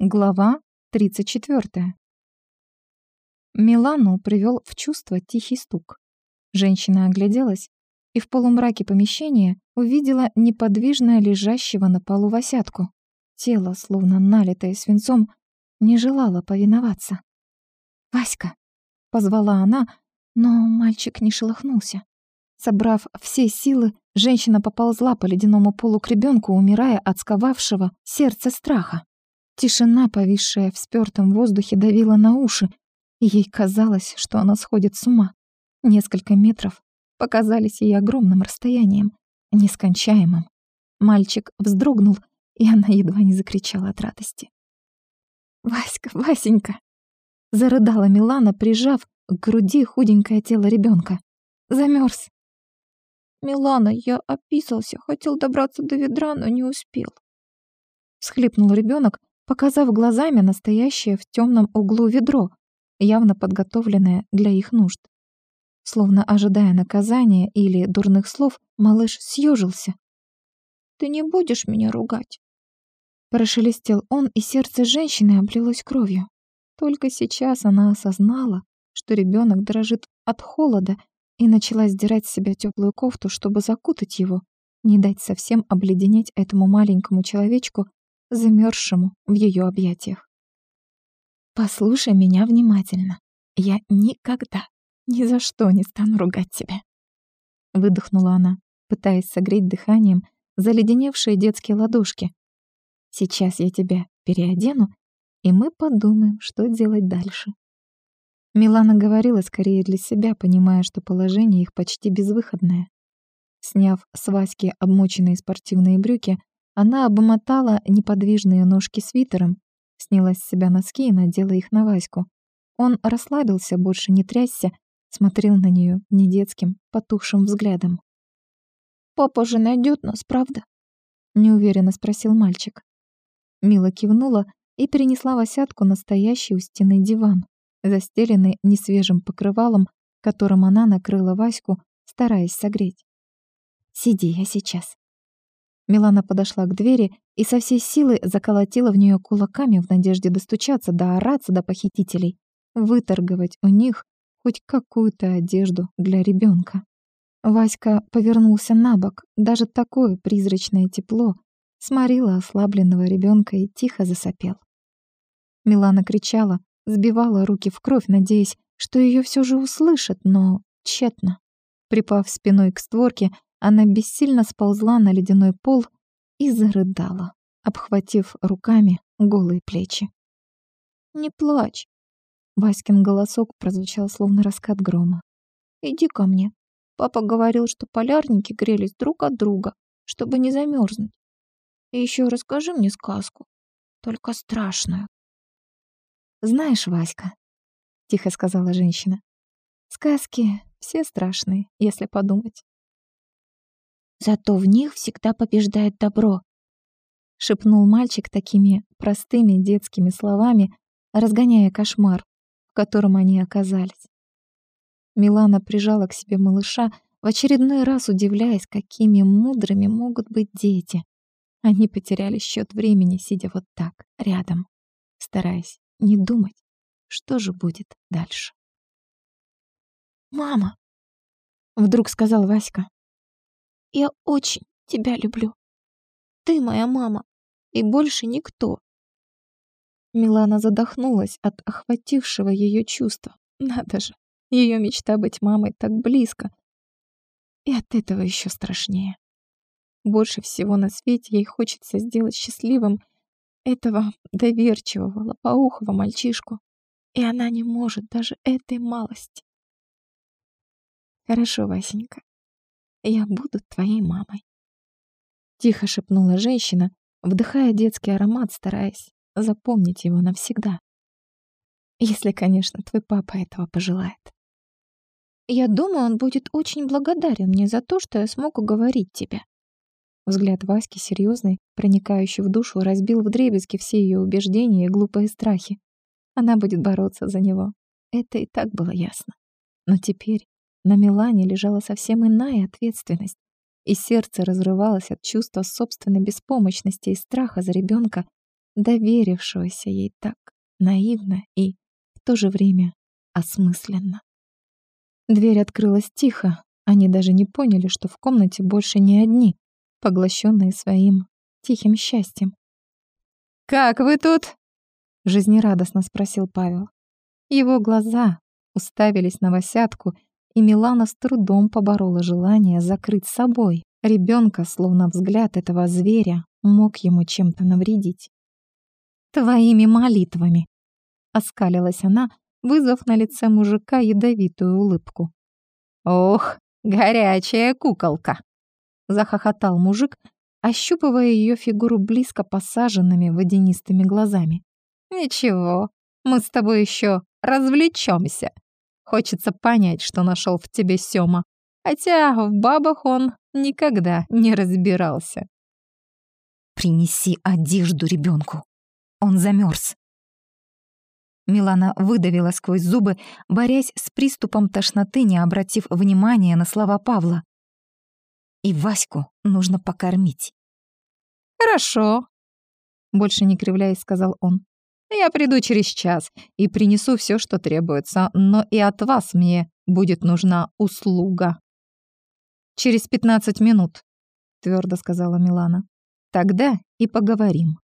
Глава 34. Милану привел в чувство тихий стук. Женщина огляделась и в полумраке помещения увидела неподвижно лежащего на полу Васятку. Тело, словно налитое свинцом, не желало повиноваться. «Васька!» — позвала она, но мальчик не шелохнулся. Собрав все силы, женщина поползла по ледяному полу к ребенку, умирая от сковавшего сердце страха. Тишина, повисшая в спёртом воздухе, давила на уши, и ей казалось, что она сходит с ума. Несколько метров показались ей огромным расстоянием, нескончаемым. Мальчик вздрогнул, и она едва не закричала от радости. «Васька, Васенька!» Зарыдала Милана, прижав к груди худенькое тело ребенка. Замерз. «Милана, я описался, хотел добраться до ведра, но не успел», — всхлипнул ребенок, показав глазами настоящее в темном углу ведро, явно подготовленное для их нужд. Словно ожидая наказания или дурных слов, малыш съежился. «Ты не будешь меня ругать?» Прошелестел он, и сердце женщины облилось кровью. Только сейчас она осознала, что ребенок дрожит от холода и начала сдирать с себя теплую кофту, чтобы закутать его, не дать совсем обледенеть этому маленькому человечку, замерзшему в ее объятиях. «Послушай меня внимательно. Я никогда, ни за что не стану ругать тебя». Выдохнула она, пытаясь согреть дыханием заледеневшие детские ладошки. «Сейчас я тебя переодену, и мы подумаем, что делать дальше». Милана говорила скорее для себя, понимая, что положение их почти безвыходное. Сняв с Васьки обмоченные спортивные брюки, она обмотала неподвижные ножки свитером, сняла с себя носки и надела их на Ваську. Он расслабился, больше не трясся, смотрел на нее недетским, потухшим взглядом. «Папа же найдет нас, правда?» — неуверенно спросил мальчик. Мила кивнула и перенесла Васятку на стоящий у стены диван, застеленный несвежим покрывалом, которым она накрыла Ваську, стараясь согреть. «Сиди, я сейчас», Милана подошла к двери и со всей силы заколотила в нее кулаками в надежде достучаться, доораться до похитителей, выторговать у них хоть какую-то одежду для ребенка. Васька повернулся на бок, даже такое призрачное тепло сморило ослабленного ребенка и тихо засопел. Милана кричала, сбивала руки в кровь, надеясь, что ее все же услышат, но тщетно. Припав спиной к створке, она бессильно сползла на ледяной пол и зарыдала, обхватив руками голые плечи. «Не плачь!» Васькин голосок прозвучал словно раскат грома. «Иди ко мне. Папа говорил, что полярники грелись друг от друга, чтобы не замерзнуть. И еще расскажи мне сказку, только страшную». «Знаешь, Васька», — тихо сказала женщина, — «сказки все страшные, если подумать. Зато в них всегда побеждает добро», — шепнул мальчик такими простыми детскими словами, разгоняя кошмар, в котором они оказались. Милана прижала к себе малыша, в очередной раз удивляясь, какими мудрыми могут быть дети. Они потеряли счет времени, сидя вот так, рядом, стараясь не думать, что же будет дальше. «Мама!» — вдруг сказал Васька. Я очень тебя люблю. Ты моя мама, и больше никто. Милана задохнулась от охватившего ее чувства. Надо же, ее мечта быть мамой так близко. И от этого еще страшнее. Больше всего на свете ей хочется сделать счастливым этого доверчивого, лопоухого мальчишку. И она не может даже этой малости. Хорошо, Васенька, я буду твоей мамой. Тихо шепнула женщина, вдыхая детский аромат, стараясь запомнить его навсегда. Если, конечно, твой папа этого пожелает. Я думаю, он будет очень благодарен мне за то, что я смог уговорить тебя. Взгляд Васьки, серьезный, проникающий в душу, разбил вдребезги все ее убеждения и глупые страхи. Она будет бороться за него. Это и так было ясно. Но теперь на Милане лежала совсем иная ответственность, и сердце разрывалось от чувства собственной беспомощности и страха за ребенка, доверившегося ей так наивно и в то же время осмысленно. Дверь открылась тихо, они даже не поняли, что в комнате больше не одни, поглощенные своим тихим счастьем. «Как вы тут?» — жизнерадостно спросил Павел. Его глаза уставились на Васятку, и Милана с трудом поборола желание закрыть собой ребенка, словно взгляд этого зверя мог ему чем-то навредить. «Твоими молитвами!» — оскалилась она, вызвав на лице мужика ядовитую улыбку. «Ох, горячая куколка!» — захохотал мужик, ощупывая ее фигуру близко посаженными водянистыми глазами. «Ничего, мы с тобой еще развлечемся. Хочется понять, что нашел в тебе Сёма, хотя в бабах он никогда не разбирался». «Принеси одежду ребенку, он замерз. Милана выдавила сквозь зубы, борясь с приступом тошноты, не обратив внимания на слова Павла. «И Ваську нужно покормить». «Хорошо», — больше не кривляясь, сказал он. «Я приду через час и принесу все, что требуется, но и от вас мне будет нужна услуга». «Через пятнадцать минут», — твердо сказала Милана. «Тогда и поговорим».